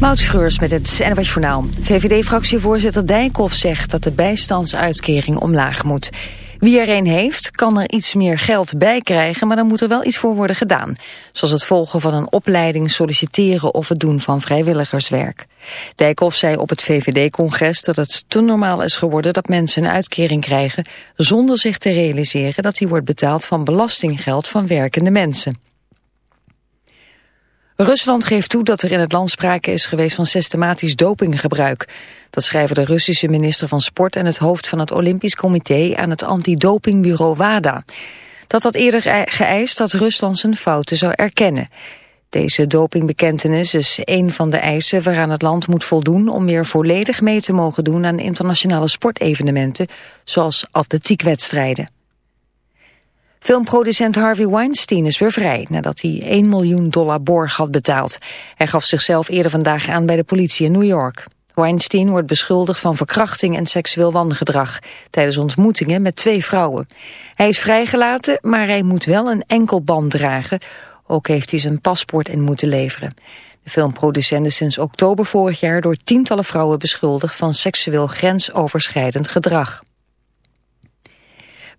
Moutschreurs met het NWS Journaal. VVD-fractievoorzitter Dijkhoff zegt dat de bijstandsuitkering omlaag moet. Wie er een heeft, kan er iets meer geld bij krijgen, maar dan moet er wel iets voor worden gedaan. Zoals het volgen van een opleiding, solliciteren of het doen van vrijwilligerswerk. Dijkhoff zei op het VVD-congres dat het te normaal is geworden dat mensen een uitkering krijgen, zonder zich te realiseren dat die wordt betaald van belastinggeld van werkende mensen. Rusland geeft toe dat er in het land sprake is geweest van systematisch dopinggebruik. Dat schrijven de Russische minister van Sport en het hoofd van het Olympisch Comité aan het antidopingbureau WADA. Dat had eerder geëist dat Rusland zijn fouten zou erkennen. Deze dopingbekentenis is een van de eisen waaraan het land moet voldoen om weer volledig mee te mogen doen aan internationale sportevenementen, zoals atletiekwedstrijden. Filmproducent Harvey Weinstein is weer vrij nadat hij 1 miljoen dollar borg had betaald. Hij gaf zichzelf eerder vandaag aan bij de politie in New York. Weinstein wordt beschuldigd van verkrachting en seksueel wangedrag tijdens ontmoetingen met twee vrouwen. Hij is vrijgelaten, maar hij moet wel een enkelband dragen. Ook heeft hij zijn paspoort in moeten leveren. De filmproducent is sinds oktober vorig jaar door tientallen vrouwen beschuldigd van seksueel grensoverschrijdend gedrag.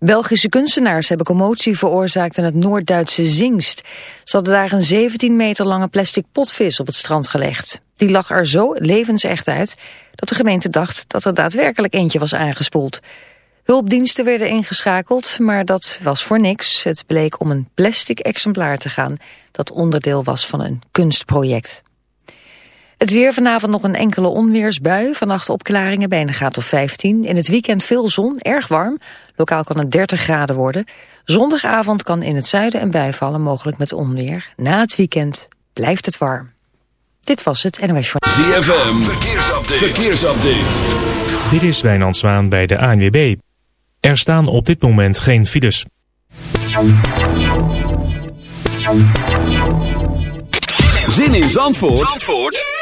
Belgische kunstenaars hebben commotie veroorzaakt in het Noord-Duitse Zingst. Ze hadden daar een 17 meter lange plastic potvis op het strand gelegd. Die lag er zo levensecht uit dat de gemeente dacht dat er daadwerkelijk eentje was aangespoeld. Hulpdiensten werden ingeschakeld, maar dat was voor niks. Het bleek om een plastic exemplaar te gaan dat onderdeel was van een kunstproject. Het weer vanavond nog een enkele onweersbui. Vannacht opklaringen bij een graad of 15. In het weekend veel zon, erg warm. Lokaal kan het 30 graden worden. Zondagavond kan in het zuiden een bui vallen, mogelijk met onweer. Na het weekend blijft het warm. Dit was het NOS Show. ZFM, verkeersupdate. verkeersupdate. Dit is Wijnand Zwaan bij de ANWB. Er staan op dit moment geen files. Zin in Zandvoort? Zandvoort?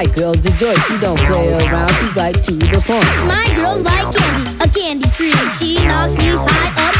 My girls Joy, she don't play around. She's right to the point. My girl's like candy, a candy tree. She knocks me high up.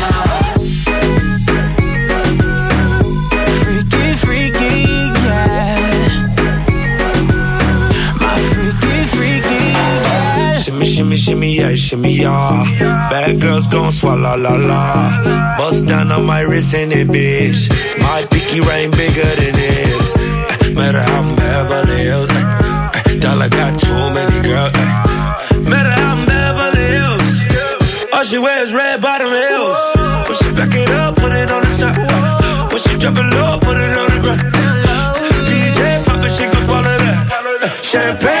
Shimmy, shimmy, yeah, shimmy, yeah. Bad girls gon' swallow la la. Bust down on my wrist in it, bitch. My pinky ring bigger than this. Uh, matter how I'm Beverly Hills. Uh, uh, dollar got too many girls. Matter how I'm Beverly Hills. All she wears red bottom heels. When she back it up, put it on the top. Uh, when she drop it low, put it on the ground. DJ pop it, she gon' swallow that. Champagne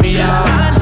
me out.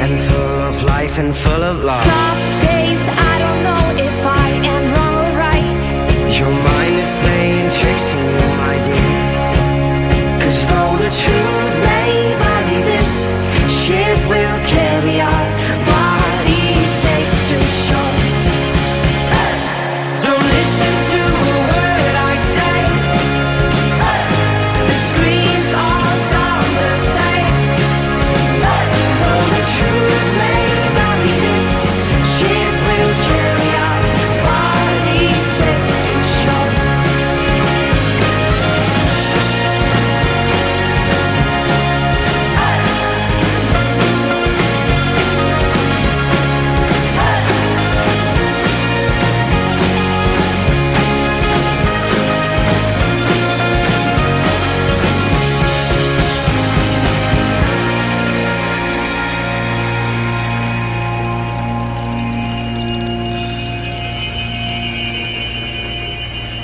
and full of life and full of love. Some days I don't know if I am wrong or right. Your mind is playing tricks on you, my dear. Cause though the truth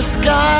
the sky.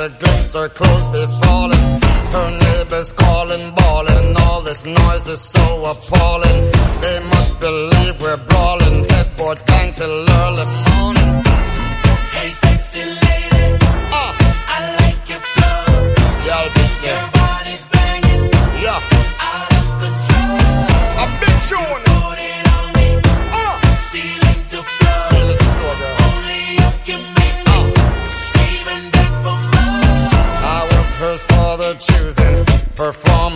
a glimpse her clothes be falling. Her neighbors calling, bawling, all this noise is so appalling. They must believe we're brawling, headboard bang till early morning. Hey, sexy lady, Ah, I like your flow. y'all beat me. Your body's banging, Yeah, out of control. a big tune.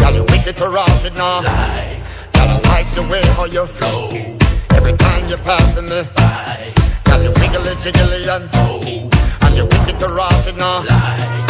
Girl, you wicked to it now. Girl, I like the way how you flow. Every time you're passing me by. Girl, you wiggly jiggly and oh, and you wicked to it now. Girl,